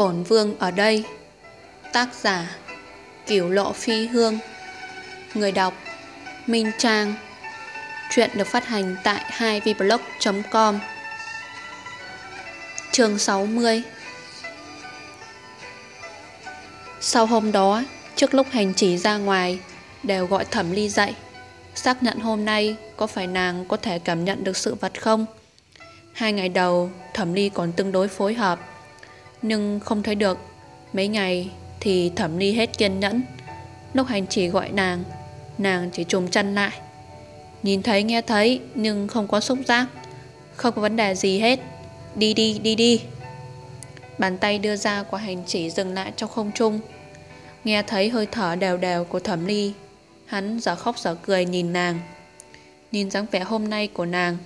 Bổn vương ở đây. Tác giả Kiểu lộ phi hương. Người đọc Minh Trang. Chuyện được phát hành tại 2vblog.com Chương 60 Sau hôm đó, trước lúc hành chỉ ra ngoài, đều gọi thẩm ly dậy. Xác nhận hôm nay có phải nàng có thể cảm nhận được sự vật không? Hai ngày đầu, thẩm ly còn tương đối phối hợp, nhưng không thấy được. Mấy ngày thì thẩm ly hết kiên nhẫn. Lúc hành chỉ gọi nàng, nàng chỉ trùm chân lại. Nhìn thấy nghe thấy nhưng không có xúc giác, không có vấn đề gì hết. Đi đi, đi đi. Bàn tay đưa ra của hành chỉ dừng lại trong không trung. Nghe thấy hơi thở đều đều của thẩm ly, hắn giờ khóc giờ cười nhìn nàng. Nhìn dáng vẻ hôm nay của nàng,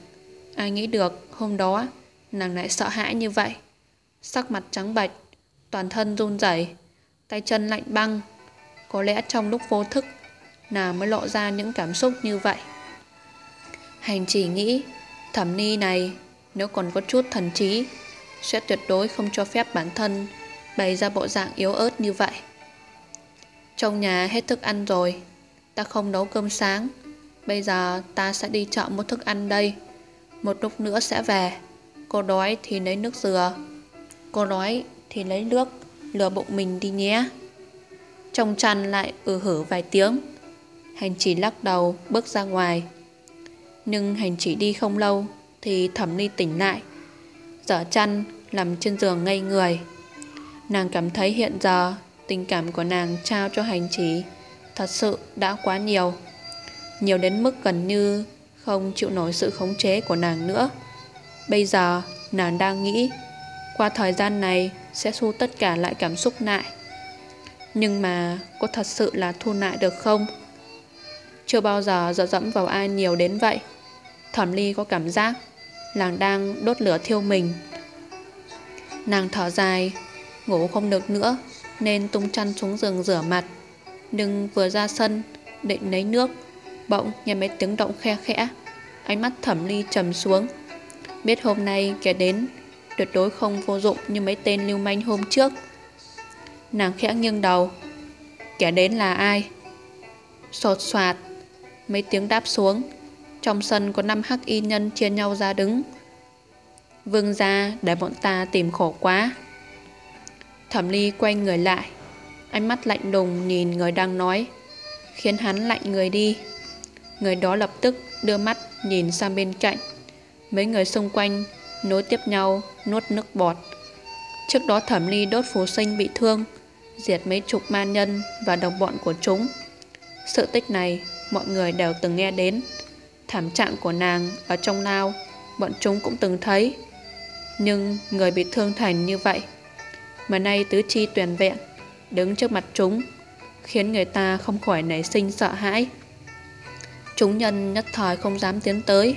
ai nghĩ được hôm đó nàng lại sợ hãi như vậy. Sắc mặt trắng bệch, toàn thân run rẩy, tay chân lạnh băng. Có lẽ trong lúc vô thức, nàng mới lộ ra những cảm xúc như vậy. Hành chỉ nghĩ, thẩm ni này nếu còn có chút thần trí, sẽ tuyệt đối không cho phép bản thân bày ra bộ dạng yếu ớt như vậy. Trong nhà hết thức ăn rồi, ta không nấu cơm sáng. Bây giờ ta sẽ đi chợ mua thức ăn đây. Một lúc nữa sẽ về. Cô đói thì lấy nước dừa. Cô nói thì lấy nước, lừa bụng mình đi nhé. Trong chăn lại ừ hử vài tiếng. Hành chỉ lắc đầu bước ra ngoài. Nhưng hành chỉ đi không lâu thì thẩm ly tỉnh lại. giở chăn nằm trên giường ngây người. Nàng cảm thấy hiện giờ tình cảm của nàng trao cho hành chỉ thật sự đã quá nhiều. Nhiều đến mức gần như không chịu nổi sự khống chế của nàng nữa. Bây giờ nàng đang nghĩ qua thời gian này sẽ thu tất cả lại cảm xúc lại. Nhưng mà cô thật sự là thu lại được không? Chưa bao giờ dựa dẫm vào ai nhiều đến vậy. Thẩm ly có cảm giác làng đang đốt lửa thiêu mình. Nàng thở dài, ngủ không được nữa nên tung chăn xuống giường rửa mặt. Nhưng vừa ra sân, định lấy nước, bỗng nghe mấy tiếng động khe khẽ. Ánh mắt thẩm ly trầm xuống. Biết hôm nay kẻ đến tuyệt đối không vô dụng như mấy tên lưu manh hôm trước. Nàng khẽ nghiêng đầu. Kẻ đến là ai? Sột soạt, mấy tiếng đáp xuống. Trong sân có năm hắc y nhân chia nhau ra đứng. Vương ra để bọn ta tìm khổ quá. Thẩm ly quay người lại. Ánh mắt lạnh lùng nhìn người đang nói. Khiến hắn lạnh người đi. Người đó lập tức đưa mắt nhìn sang bên cạnh. Mấy người xung quanh nối tiếp nhau nuốt nước bọt. Trước đó thẩm ly đốt phố sinh bị thương, diệt mấy chục man nhân và đồng bọn của chúng. Sự tích này mọi người đều từng nghe đến. Thảm trạng của nàng ở trong lao, bọn chúng cũng từng thấy. Nhưng người bị thương thành như vậy, mà nay tứ chi tuyển vẹn, đứng trước mặt chúng, khiến người ta không khỏi nảy sinh sợ hãi. Chúng nhân nhất thời không dám tiến tới.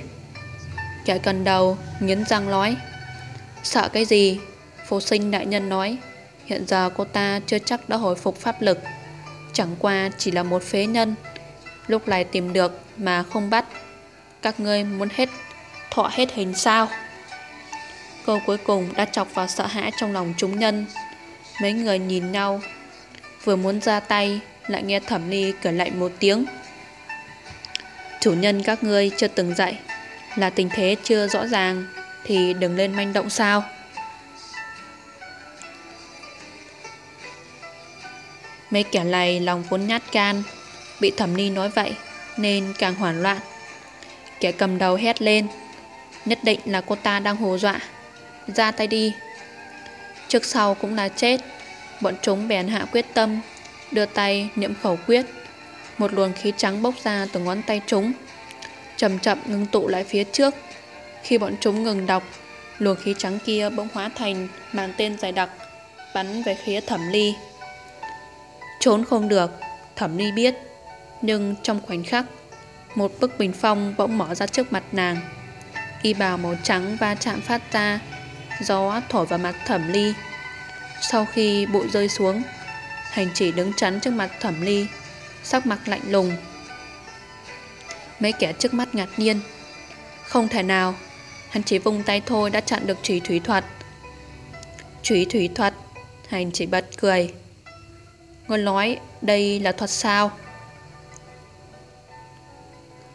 Kẻ cần đầu, nghiến răng nói. Sợ cái gì? Phù sinh đại nhân nói. Hiện giờ cô ta chưa chắc đã hồi phục pháp lực. Chẳng qua chỉ là một phế nhân. Lúc này tìm được mà không bắt. Các ngươi muốn hết, thọ hết hình sao? Câu cuối cùng đã chọc vào sợ hãi trong lòng chúng nhân. Mấy người nhìn nhau. Vừa muốn ra tay, lại nghe thẩm ly cười lạnh một tiếng. Chủ nhân các ngươi chưa từng dạy là tình thế chưa rõ ràng, Thì đừng lên manh động sao? Mấy kẻ này lòng vốn nhát can Bị thẩm ni nói vậy Nên càng hoảng loạn. Kẻ cầm đầu hét lên, Nhất định là cô ta đang hồ dọa. Ra tay đi. Trước sau cũng là chết, Bọn chúng bèn hạ quyết tâm, Đưa tay niệm khẩu quyết. Một luồng khí trắng bốc ra từ ngón tay chúng chậm chậm ngưng tụ lại phía trước. Khi bọn chúng ngừng đọc, luồng khí trắng kia bỗng hóa thành màn tên dài đặc, bắn về phía thẩm ly. Trốn không được, thẩm ly biết, nhưng trong khoảnh khắc, một bức bình phong bỗng mở ra trước mặt nàng. Y bào màu trắng va chạm phát ra, gió thổi vào mặt thẩm ly. Sau khi bụi rơi xuống, hành chỉ đứng chắn trước mặt thẩm ly, sắc mặt lạnh lùng. Mấy kẻ trước mắt ngạc nhiên. Không thể nào, hắn chỉ vung tay thôi đã chặn được trùy thủy thuật. Trùy thủy thuật, Hành chỉ bật cười. Ngôn nói đây là thuật sao?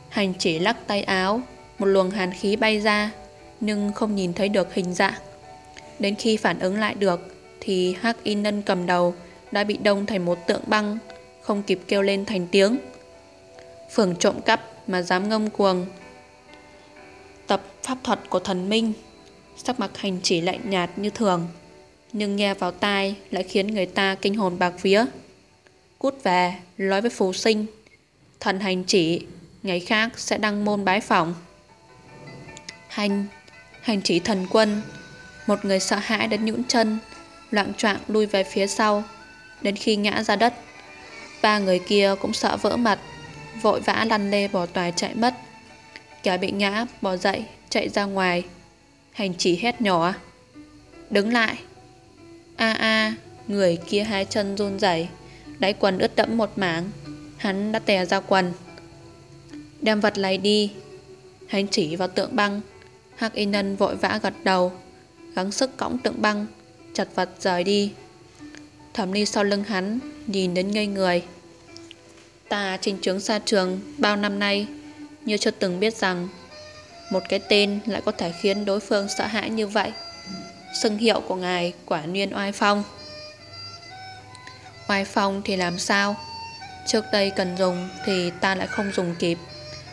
Hành chỉ lắc tay áo, một luồng hàn khí bay ra, nhưng không nhìn thấy được hình dạng. Đến khi phản ứng lại được, thì Hắc Y Nân cầm đầu đã bị đông thành một tượng băng, không kịp kêu lên thành tiếng. Phường trộm cắp mà dám ngông cuồng. Tập pháp thuật của thần minh, sắc mặt hành chỉ lạnh nhạt như thường, nhưng nghe vào tai lại khiến người ta kinh hồn bạc vía. Cút về, nói với phù sinh, thần hành chỉ, ngày khác sẽ đăng môn bái phỏng. Hành, hành chỉ thần quân, một người sợ hãi đến nhũn chân, loạn choạng lui về phía sau, đến khi ngã ra đất. Ba người kia cũng sợ vỡ mặt, vội vã lăn lê bỏ tòa chạy mất. Kẻ bị ngã bỏ dậy, chạy ra ngoài. Hành chỉ hét nhỏ. Đứng lại. A a, người kia hai chân run rẩy, đáy quần ướt đẫm một mảng. Hắn đã tè ra quần. Đem vật lấy đi. Hành chỉ vào tượng băng. Hắc Y Nhân vội vã gật đầu, gắng sức cõng tượng băng, chặt vật rời đi. Thẩm Ly sau lưng hắn, nhìn đến ngây người. Ta trình trướng xa trường bao năm nay, như chưa từng biết rằng một cái tên lại có thể khiến đối phương sợ hãi như vậy. Xưng hiệu của ngài quả nhiên oai phong. Oai phong thì làm sao? Trước đây cần dùng thì ta lại không dùng kịp,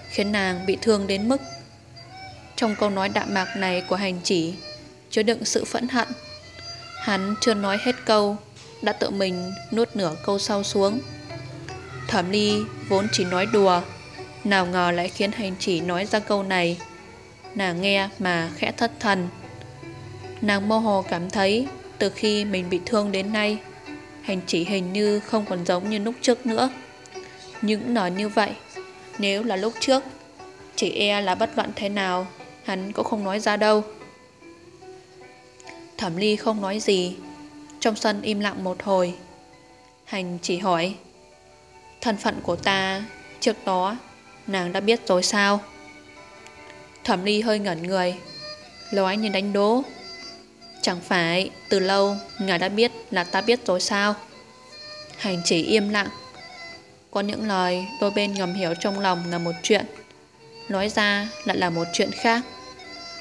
khiến nàng bị thương đến mức. Trong câu nói đạm mạc này của hành chỉ, chứa đựng sự phẫn hận. Hắn chưa nói hết câu, đã tự mình nuốt nửa câu sau xuống. Thẩm Ly vốn chỉ nói đùa, nào ngờ lại khiến hành chỉ nói ra câu này. Nàng nghe mà khẽ thất thần. Nàng mơ hồ cảm thấy từ khi mình bị thương đến nay, hành chỉ hình như không còn giống như lúc trước nữa. Những nói như vậy, nếu là lúc trước, chỉ e là bất luận thế nào, hắn cũng không nói ra đâu. Thẩm Ly không nói gì, trong sân im lặng một hồi. Hành chỉ hỏi, thân phận của ta trước đó nàng đã biết rồi sao? Thẩm Ly hơi ngẩn người, nói như đánh đố. Chẳng phải từ lâu ngài đã biết là ta biết rồi sao? Hành chỉ im lặng. Có những lời đôi bên ngầm hiểu trong lòng là một chuyện, nói ra lại là một chuyện khác.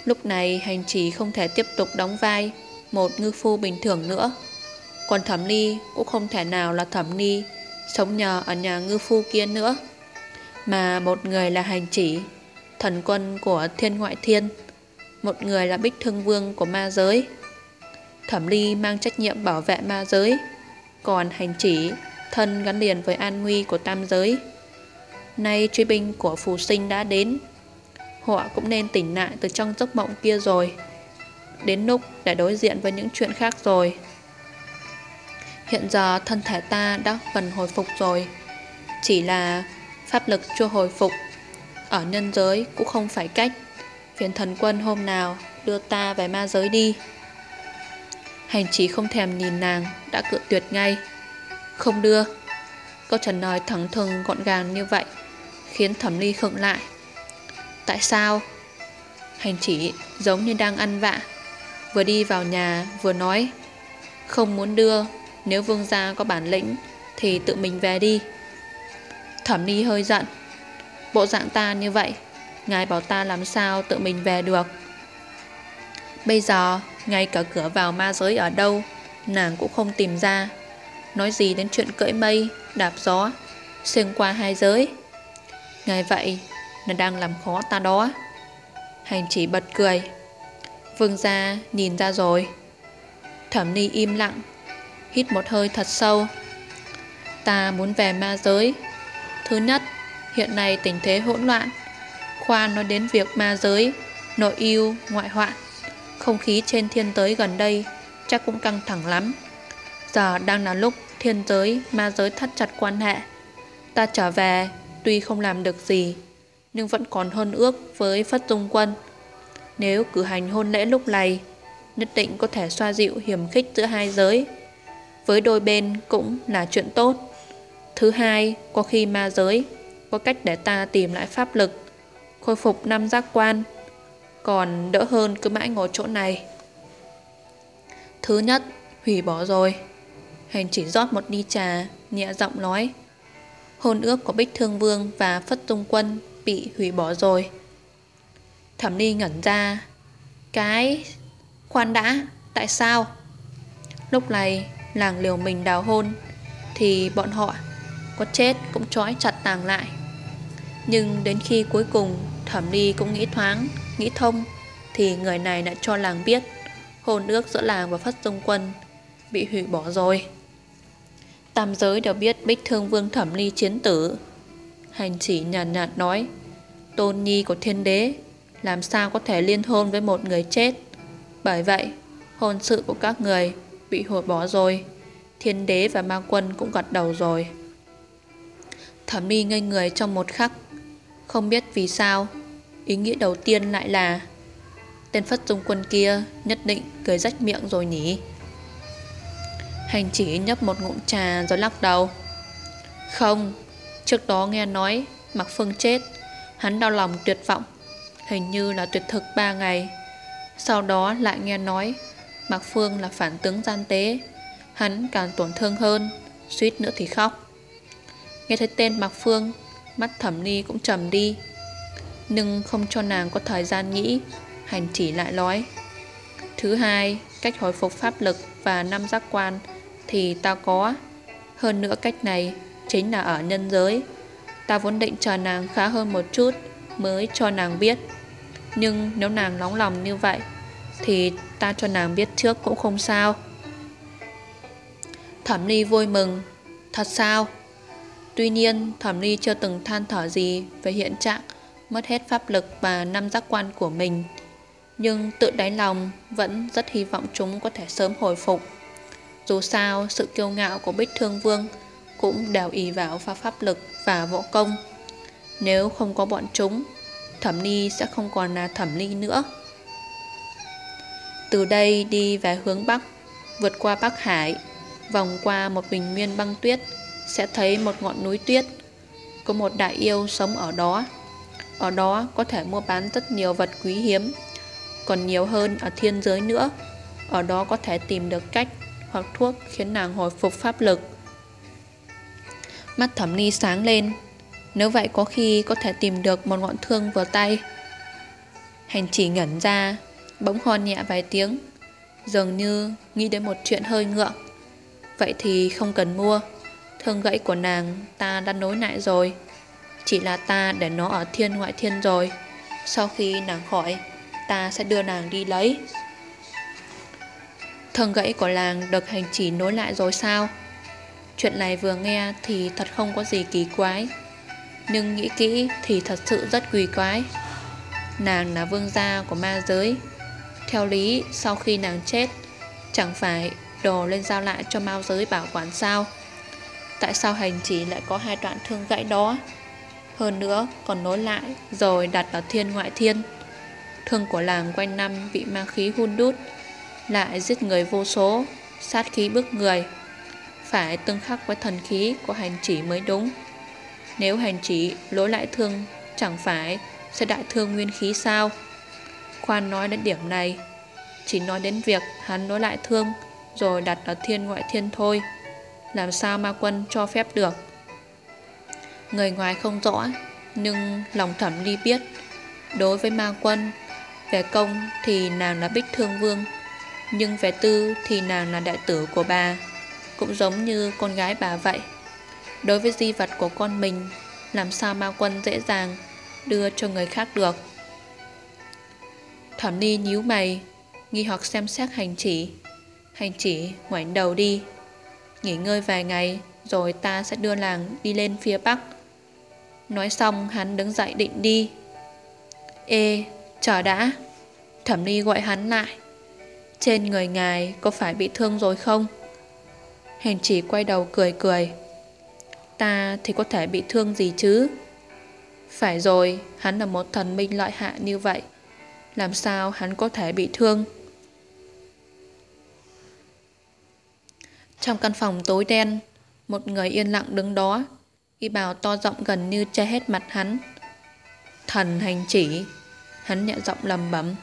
Lúc này hành chỉ không thể tiếp tục đóng vai một ngư phu bình thường nữa. Còn thẩm ly cũng không thể nào là thẩm ly sống nhờ ở nhà ngư phu kia nữa. Mà một người là hành chỉ, thần quân của thiên ngoại thiên, một người là bích thương vương của ma giới. Thẩm ly mang trách nhiệm bảo vệ ma giới, còn hành chỉ thân gắn liền với an nguy của tam giới. Nay truy binh của phù sinh đã đến, họ cũng nên tỉnh lại từ trong giấc mộng kia rồi. Đến lúc để đối diện với những chuyện khác rồi. Hiện giờ thân thể ta đã gần hồi phục rồi. Chỉ là pháp lực chưa hồi phục. Ở nhân giới cũng không phải cách. Phiền thần quân hôm nào đưa ta về ma giới đi. Hành chỉ không thèm nhìn nàng Đã cự tuyệt ngay. Không đưa. Câu trả lời thẳng thừng gọn gàng như vậy Khiến thẩm ly khựng lại. Tại sao? Hành chỉ giống như đang ăn vạ. Vừa đi vào nhà vừa nói, Không muốn đưa nếu vương gia có bản lĩnh, Thì tự mình về đi. Thẩm ni hơi giận. Bộ dạng ta như vậy, Ngài bảo ta làm sao tự mình về được? Bây giờ, Ngay cả cửa vào ma giới ở đâu, Nàng cũng không tìm ra. Nói gì đến chuyện cưỡi mây, Đạp gió, Xuyên qua hai giới? Ngài vậy là đang làm khó ta đó. Hành chỉ bật cười. Vương gia nhìn ra rồi. Thẩm ni im lặng. Hít một hơi thật sâu. Ta muốn về ma giới. Thứ nhất Hiện nay tình thế hỗn loạn. Khoan nói đến việc ma giới Nội yêu, ngoại hoạn. Không khí trên thiên giới gần đây Chắc cũng căng thẳng lắm. Giờ đang là lúc thiên giới Ma giới thắt chặt quan hệ. Ta trở về Tuy không làm được gì Nhưng vẫn còn hôn ước với Phất Dung Quân. Nếu cử hành hôn lễ lúc này Nhất định có thể xoa dịu hiểm khích giữa hai giới với đôi bên cũng là chuyện tốt. Thứ hai, có khi ma giới có cách để ta tìm lại pháp lực, khôi phục năm giác quan, còn đỡ hơn cứ mãi ngồi chỗ này. Thứ nhất, hủy bỏ rồi. Hành chỉ rót một ly trà, nhẹ giọng nói. Hôn ước của Bích Thương Vương và Phất Tung Quân bị hủy bỏ rồi. Thẩm Ni ngẩn ra. Cái... Khoan đã, tại sao? Lúc này, làng liều mình đào hôn, thì bọn họ có chết cũng trói chặt nàng lại. Nhưng đến khi cuối cùng Thẩm Ly cũng nghĩ thoáng, nghĩ thông, thì người này đã cho làng biết hôn ước giữa làng và Phất Dung Quân bị hủy bỏ rồi. Tam giới đều biết Bích Thương Vương Thẩm Ly chiến tử. Hành chỉ nhàn nhạt, nhạt nói, tôn nhi của thiên đế làm sao có thể liên hôn với một người chết. Bởi vậy, hôn sự của các người bị hủy bỏ rồi. Thiên đế và ma quân cũng gật đầu rồi. Thẩm Ly ngây người trong một khắc. Không biết vì sao, ý nghĩa đầu tiên lại là tên phất dung quân kia nhất định cười rách miệng rồi nhỉ. Hành chỉ nhấp một ngụm trà rồi lắc đầu. Không, trước đó nghe nói Mạc Phương chết, hắn đau lòng tuyệt vọng, hình như là tuyệt thực ba ngày. Sau đó lại nghe nói Mạc Phương là phản tướng gian tế, hắn càng tổn thương hơn, suýt nữa thì khóc. Nghe thấy tên Mạc Phương, mắt thẩm ni cũng trầm đi. Nhưng không cho nàng có thời gian nghĩ, hành chỉ lại nói. Thứ hai, cách hồi phục pháp lực và năm giác quan thì ta có. Hơn nữa cách này chính là ở nhân giới. Ta vốn định chờ nàng khá hơn một chút mới cho nàng biết. Nhưng nếu nàng nóng lòng như vậy thì ta cho nàng biết trước cũng không sao. Thẩm Ly vui mừng. Thật sao? Tuy nhiên, Thẩm Ly chưa từng than thở gì về hiện trạng mất hết pháp lực và năm giác quan của mình. Nhưng tự đáy lòng vẫn rất hy vọng chúng có thể sớm hồi phục. Dù sao, sự kiêu ngạo của Bích Thương Vương cũng đều ý vào pha pháp lực và võ công. Nếu không có bọn chúng, Thẩm Ly sẽ không còn là Thẩm Ly nữa. Từ đây đi về hướng Bắc, vượt qua Bắc Hải, vòng qua một bình nguyên băng tuyết, sẽ thấy một ngọn núi tuyết. Có một đại yêu sống ở đó. Ở đó có thể mua bán rất nhiều vật quý hiếm, còn nhiều hơn ở thiên giới nữa. Ở đó có thể tìm được cách hoặc thuốc khiến nàng hồi phục pháp lực. Mắt thẩm ly sáng lên, nếu vậy có khi có thể tìm được một ngọn thương vừa tay. Hành chỉ ngẩn ra, bỗng hon nhẹ vài tiếng, dường như nghĩ đến một chuyện hơi ngượng. Vậy thì không cần mua, thương gãy của nàng ta đã nối lại rồi. Chỉ là ta để nó ở thiên ngoại thiên rồi. Sau khi nàng khỏi, ta sẽ đưa nàng đi lấy. Thương gãy của làng được hành chỉ nối lại rồi sao? Chuyện này vừa nghe thì thật không có gì kỳ quái. Nhưng nghĩ kỹ thì thật sự rất quỳ quái. Nàng là vương gia của ma giới. Theo lý, sau khi nàng chết, chẳng phải đồ lên giao lại cho ma giới bảo quản sao? Tại sao hành chỉ lại có hai đoạn thương gãy đó? Hơn nữa còn nối lại rồi đặt ở thiên ngoại thiên. Thương của làng quanh năm bị ma khí hun đút lại giết người vô số, sát khí bức người. Phải tương khắc với thần khí của hành chỉ mới đúng. Nếu hành chỉ lối lại thương chẳng phải sẽ đại thương nguyên khí sao? Khoan nói đến điểm này, chỉ nói đến việc hắn nối lại thương rồi đặt ở thiên ngoại thiên thôi. Làm sao ma quân cho phép được? Người ngoài không rõ, nhưng lòng thẩm ly biết. Đối với ma quân, về công thì nàng là bích thương vương nhưng về tư thì nàng là đại tử của bà Cũng giống như con gái bà vậy Đối với di vật của con mình Làm sao ma quân dễ dàng Đưa cho người khác được Thẩm ni nhíu mày Nghi hoặc xem xét hành chỉ. Hành chỉ ngoảnh đầu đi. Nghỉ ngơi vài ngày Rồi ta sẽ đưa làng đi lên phía bắc. Nói xong hắn đứng dậy định đi. Ê, chờ đã. Thẩm ni gọi hắn lại. Trên người ngài có phải bị thương rồi không? Hành chỉ quay đầu cười cười. Ta thì có thể bị thương gì chứ? Phải rồi, hắn là một thần minh lợi hạ như vậy. Làm sao hắn có thể bị thương? Trong căn phòng tối đen Một người yên lặng đứng đó Y bào to rộng gần như che hết mặt hắn Thần hành chỉ Hắn nhẹ giọng lầm bẩm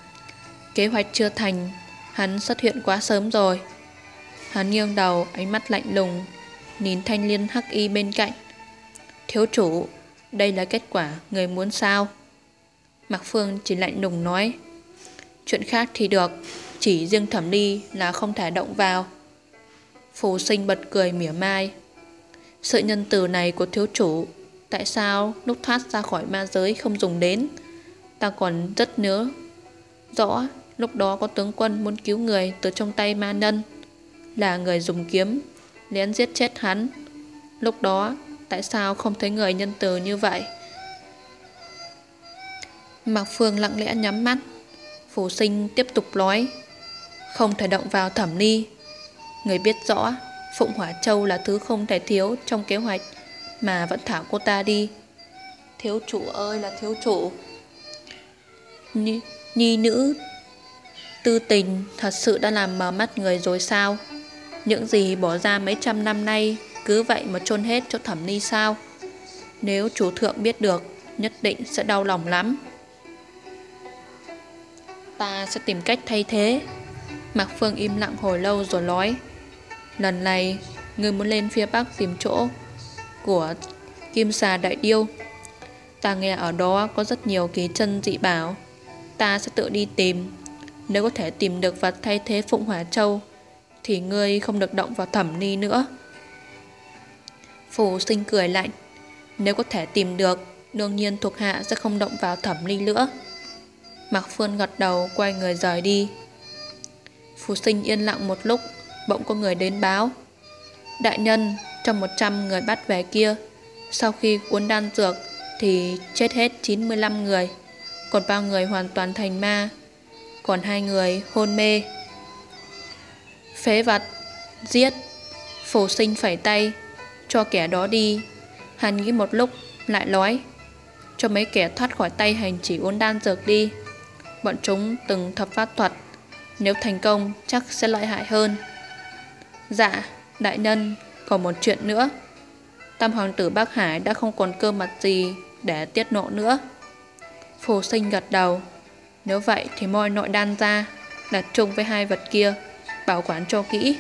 Kế hoạch chưa thành Hắn xuất hiện quá sớm rồi Hắn nghiêng đầu, ánh mắt lạnh lùng, nhìn thanh liên hắc y bên cạnh. Thiếu chủ, đây là kết quả người muốn sao? Mạc Phương chỉ lạnh lùng nói. Chuyện khác thì được, chỉ riêng thẩm ly là không thể động vào. Phù sinh bật cười mỉa mai. Sự nhân từ này của thiếu chủ, tại sao lúc thoát ra khỏi ma giới không dùng đến? Ta còn rất nhớ rõ lúc đó có tướng quân muốn cứu người từ trong tay ma nhân. Là người dùng kiếm, lén giết chết hắn. Lúc đó, tại sao không thấy người nhân từ như vậy? Mạc Phương lặng lẽ nhắm mắt. Phù sinh tiếp tục nói. Không thể động vào thẩm Ni. Người biết rõ, Phụng Hỏa Châu là thứ không thể thiếu trong kế hoạch mà vẫn thả cô ta đi. Thiếu chủ ơi là thiếu chủ. Nhi, nhi nữ tư tình thật sự đã làm mờ mắt người rồi sao? Những gì bỏ ra mấy trăm năm nay cứ vậy mà chôn hết cho thẩm ni sao? Nếu chủ thượng biết được, nhất định sẽ đau lòng lắm. Ta sẽ tìm cách thay thế. Mạc Phương im lặng hồi lâu rồi nói. Lần này, người muốn lên phía bắc tìm chỗ của Kim Xà Đại Điêu. Ta nghe ở đó có rất nhiều ký chân dị bảo. Ta sẽ tự đi tìm. Nếu có thể tìm được vật thay thế Phụng Hỏa Châu, thì ngươi không được động vào thẩm ni nữa. Phù sinh cười lạnh. Nếu có thể tìm được, đương nhiên thuộc hạ sẽ không động vào thẩm Ni nữa. Mạc Phương gật đầu quay người rời đi. Phù sinh yên lặng một lúc, bỗng có người đến báo. Đại nhân, trong 100 người bắt về kia, sau khi uống đan dược thì chết hết 95 người, còn bao người hoàn toàn thành ma, còn hai người hôn mê. Phế vật, giết, phù sinh phẩy tay, cho kẻ đó đi. Hắn nghĩ một lúc, lại nói, cho mấy kẻ thoát khỏi tay hành chỉ uống đan dược đi. Bọn chúng từng thập pháp thuật, nếu thành công chắc sẽ lợi hại hơn. Dạ, đại nhân, còn một chuyện nữa. Tam hoàng tử Bắc Hải đã không còn cơ mặt gì để tiết nộ nữa. Phù sinh gật đầu. Nếu vậy thì moi nội đan ra, đặt chung với hai vật kia, bảo quản cho kỹ.